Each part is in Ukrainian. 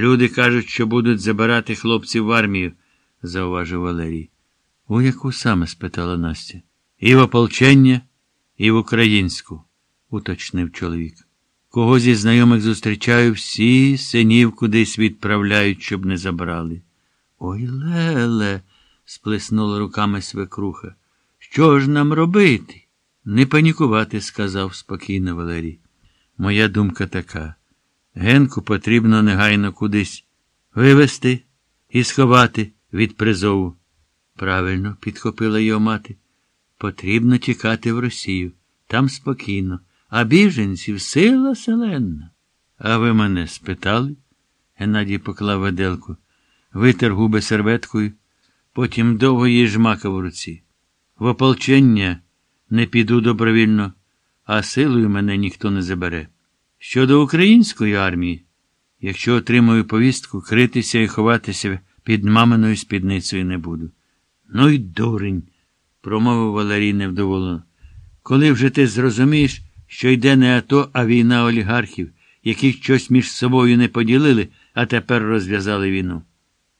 Люди кажуть, що будуть забирати хлопців в армію, зауважив Валерій. У яку саме? спитала Настя. І в ополчення, і в українську, уточнив чоловік. Кого зі знайомих зустрічаю, всі синів кудись відправляють, щоб не забрали. Ой, Леле, сплеснула руками свекруха. Що ж нам робити? Не панікувати, сказав спокійно Валерій. Моя думка така. Генку потрібно негайно кудись вивести і сховати від призову. Правильно, підхопила його мати. Потрібно тікати в Росію. Там спокійно. А біженців сила селенна. А ви мене спитали? Геннадій поклав веделку, витер губи серветкою, потім довго її жмакав в руці. В ополчення не піду добровільно, а силою мене ніхто не забере. Щодо української армії, якщо отримую повістку, критися і ховатися під маминою спідницею не буду. Ну й дурень, промовив Валерій невдоволено. Коли вже ти зрозумієш, що йде не АТО, а війна олігархів, яких щось між собою не поділили, а тепер розв'язали війну.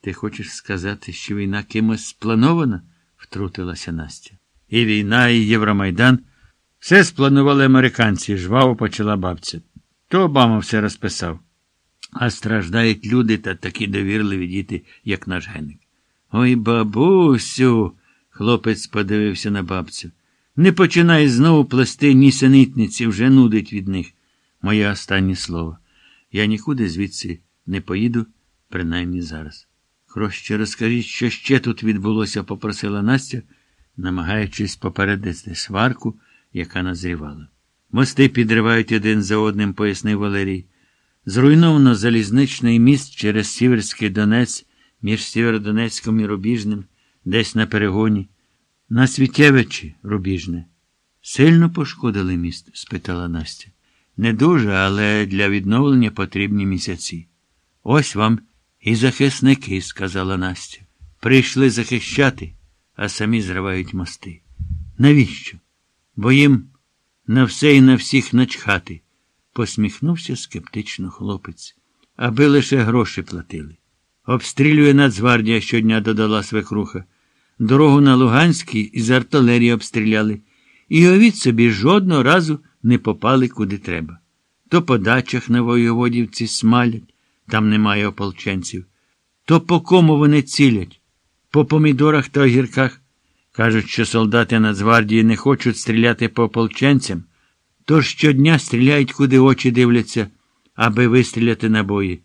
Ти хочеш сказати, що війна кимось спланована? втрутилася Настя. І війна, і Євромайдан. Все спланували американці, жваво почала бабця. То Обама все розписав. А страждають люди та такі довірливі діти, як наш геник. Ой, бабусю, хлопець подивився на бабцю. Не починай знову плести нісенітниці, вже нудить від них. Моє останнє слово. Я нікуди звідси не поїду, принаймні зараз. Краще розкажіть, що ще тут відбулося, попросила Настя, намагаючись попередити сварку, яка назрівала. Мости підривають один за одним, пояснив Валерій. Зруйновано залізничний міст через Сіверський Донець між Сєвєродонецьком і Рубіжним, десь на перегоні. На Світєвичі, Рубіжне. Сильно пошкодили міст? спитала Настя. Не дуже, але для відновлення потрібні місяці. Ось вам і захисники, сказала Настя. Прийшли захищати, а самі зривають мости. Навіщо? Бо їм на все і на всіх начхати, посміхнувся скептично хлопець, аби лише гроші платили. Обстрілює Нацгвардія щодня, додала свекруха. Дорогу на Луганський із артилерії обстріляли, і овід собі жодного разу не попали куди треба. То по дачах на воєводівці смалять, там немає ополченців, то по кому вони цілять, по помідорах та огірках. Кажуть, що солдати Нацгвардії не хочуть стріляти по ополченцям, тож щодня стріляють, куди очі дивляться, аби вистріляти набої.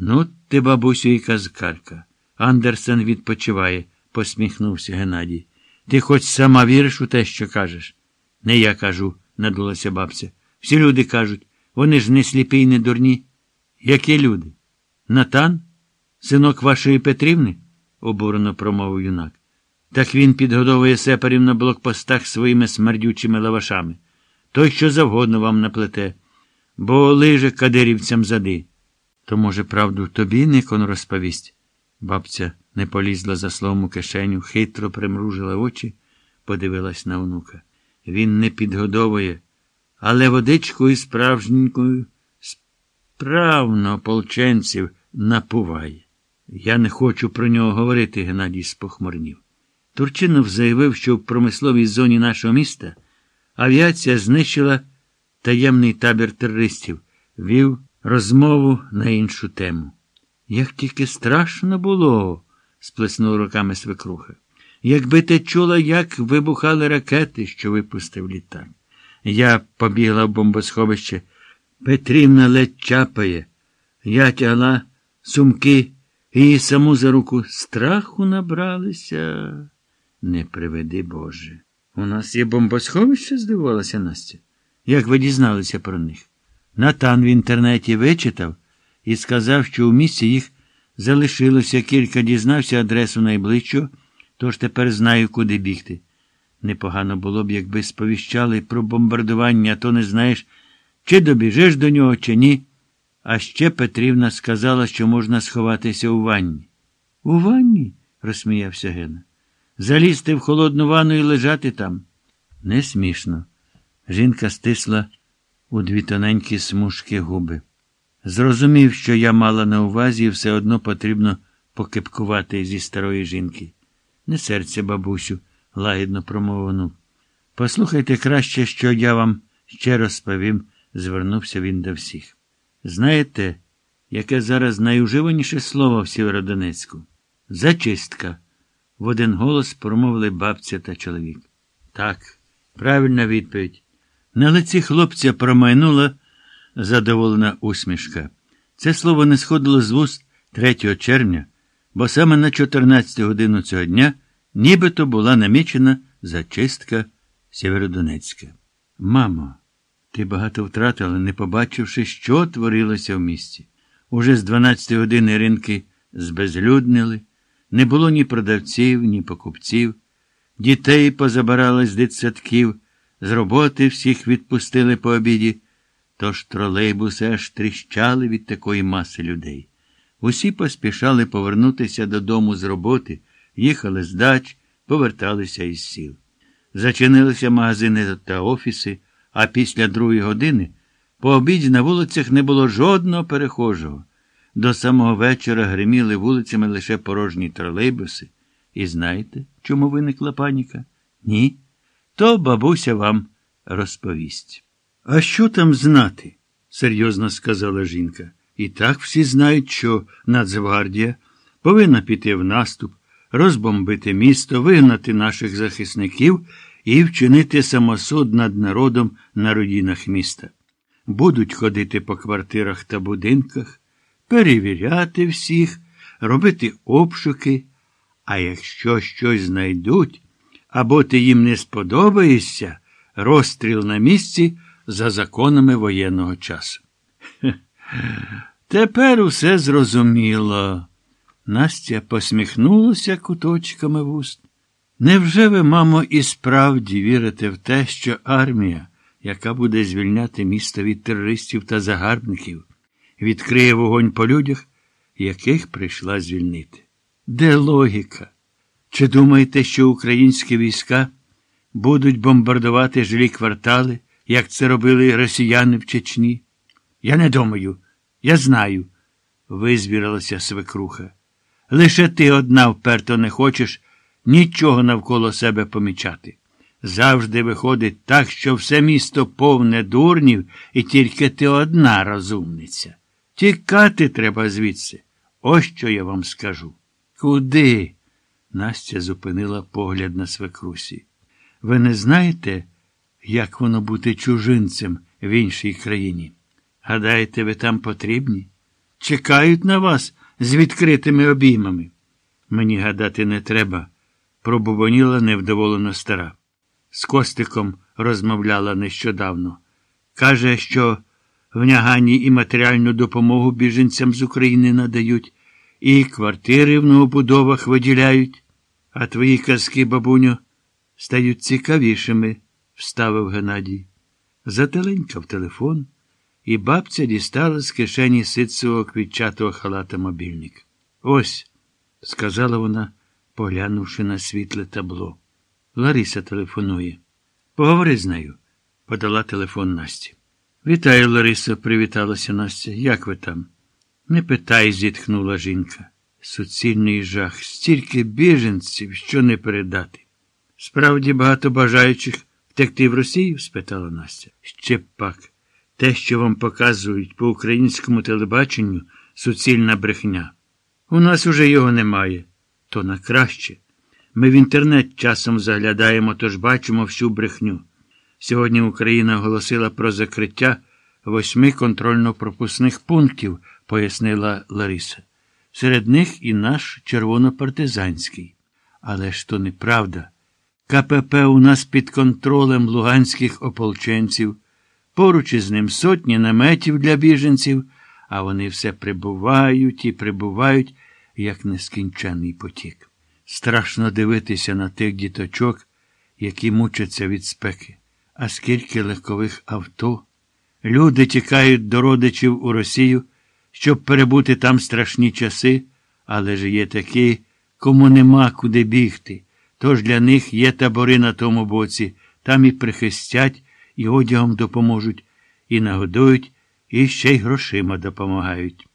Ну, ти, бабусю, і казкарка. Андерсен відпочиває, посміхнувся Геннадій. Ти хоч сама віриш у те, що кажеш? Не я кажу, надулася бабця. Всі люди кажуть, вони ж не сліпі й не дурні. Які люди? Натан? Синок вашої Петрівни? обурено промовив юнак. Так він підгодовує сепарів на блокпостах своїми смердючими лавашами. Той, що завгодно вам наплете, бо лиже кадирівцям зади. То, може, правду, тобі Никон розповість? Бабця не полізла за словом кишеню, хитро примружила очі, подивилась на онука. Він не підгодовує, але водичкою справжненькою справно ополченців напуває. Я не хочу про нього говорити, Геннадій спохмурнів. Турчинов заявив, що в промисловій зоні нашого міста авіація знищила таємний табір терористів, вів розмову на іншу тему. Як тільки страшно було, сплеснула руками свекруха. Якби ти чула, як вибухали ракети, що випустив літак. Я побігла в бомбосховище. Петрівна ледь чапає. Я тягла сумки і саму за руку страху набралися. Не приведи Боже. У нас є бомбосховище, здивувалася Настя. Як ви дізналися про них? Натан в інтернеті вичитав і сказав, що у місті їх залишилося кілька, дізнався адресу найближчого, тож тепер знаю, куди бігти. Непогано було б, якби сповіщали про бомбардування, то не знаєш, чи добіжиш до нього, чи ні. А ще Петрівна сказала, що можна сховатися у ванні. У ванні? розсміявся Гена. Залізти в холодну ванну і лежати там. Не смішно. Жінка стисла у дві тоненькі смужки губи. Зрозумів, що я мала на увазі, і все одно потрібно покипкувати зі старої жінки. Не серця, бабусю, лагідно промовив. Послухайте краще, що я вам ще розповім, звернувся він до всіх. Знаєте, яке зараз найуживаніше слово в Сєвєродонецьку? Зачистка. В один голос промовили бабця та чоловік. Так, правильна відповідь. На лиці хлопця промайнула задоволена усмішка. Це слово не сходило з вуст 3 червня, бо саме на 14 годину цього дня нібито була намічена зачистка Сєвєродонецька. Мамо, ти багато втратила, не побачивши, що творилося в місті. Уже з 12 години ринки збезлюднили, не було ні продавців, ні покупців, дітей позабирали з дитсадків, з роботи всіх відпустили по обіді, тож тролейбуси аж тріщали від такої маси людей. Усі поспішали повернутися додому з роботи, їхали з дач, поверталися із сіл. Зачинилися магазини та офіси, а після другої години по обіді на вулицях не було жодного перехожого. До самого вечора гриміли вулицями лише порожні тролейбуси. І знаєте, чому виникла паніка? Ні. То бабуся вам розповість. А що там знати? серйозно сказала жінка. І так всі знають, що Нацгвардія повинна піти в наступ, розбомбити місто, вигнати наших захисників і вчинити самосуд над народом на руїнах міста. Будуть ходити по квартирах та будинках, перевіряти всіх, робити обшуки, а якщо щось знайдуть, або ти їм не сподобаєшся, розстріл на місці за законами воєнного часу. Тепер усе зрозуміло. Настя посміхнулася куточками вуст. Невже ви, мамо, і справді вірите в те, що армія, яка буде звільняти місто від терористів та загарбників, відкриє вогонь по людях, яких прийшла звільнити? Де логіка? Чи думаєте, що українські війська будуть бомбардувати жилі квартали, як це робили росіяни в Чечні? Я не думаю, я знаю, визвірилася свекруха. Лише ти одна вперто не хочеш нічого навколо себе помічати. Завжди виходить так, що все місто повне дурнів, і тільки ти одна розумниця. Тікати треба звідси. Ось що я вам скажу. Куди? Настя зупинила погляд на свекрусі. Ви не знаєте, як воно бути чужинцем в іншій країні? Гадаєте, ви там потрібні? Чекають на вас з відкритими обіймами. Мені гадати не треба, пробубоніла невдоволено стара. З Костиком розмовляла нещодавно. Каже, що в нягані і матеріальну допомогу біженцям з України надають, і квартири в новобудовах виділяють, а твої казки, бабуню, стають цікавішими, вставив Геннадій. Зателенькав телефон і бабця дістала з кишені ситцевого квітчатого халата мобільник. Ось, сказала вона, поглянувши на світле табло. Лариса телефонує. Поговори з нею, подала телефон Насті. Вітаю, Лариса, привіталася Настя. Як ви там? Не питай, зітхнула жінка. Суцільний жах, стільки біженців, що не передати. Справді багато бажаючих втекти в Росію? спитала Настя. Ще пак. Те, що вам показують по українському телебаченню, суцільна брехня. У нас уже його немає. То на краще. Ми в інтернет часом заглядаємо, тож бачимо всю брехню. Сьогодні Україна оголосила про закриття восьми контрольно-пропускних пунктів, пояснила Лариса. Серед них і наш червонопартизанський. Але ж то неправда. КПП у нас під контролем луганських ополченців. Поруч із ним сотні наметів для біженців, а вони все прибувають і прибувають, як нескінчений потік. Страшно дивитися на тих діточок, які мучаться від спеки. А скільки легкових авто. Люди тікають до родичів у Росію, щоб перебути там страшні часи, але ж є такі, кому нема куди бігти. Тож для них є табори на тому боці, там і прихистять і одягом допоможуть, і нагодують, і ще й грошима допомагають.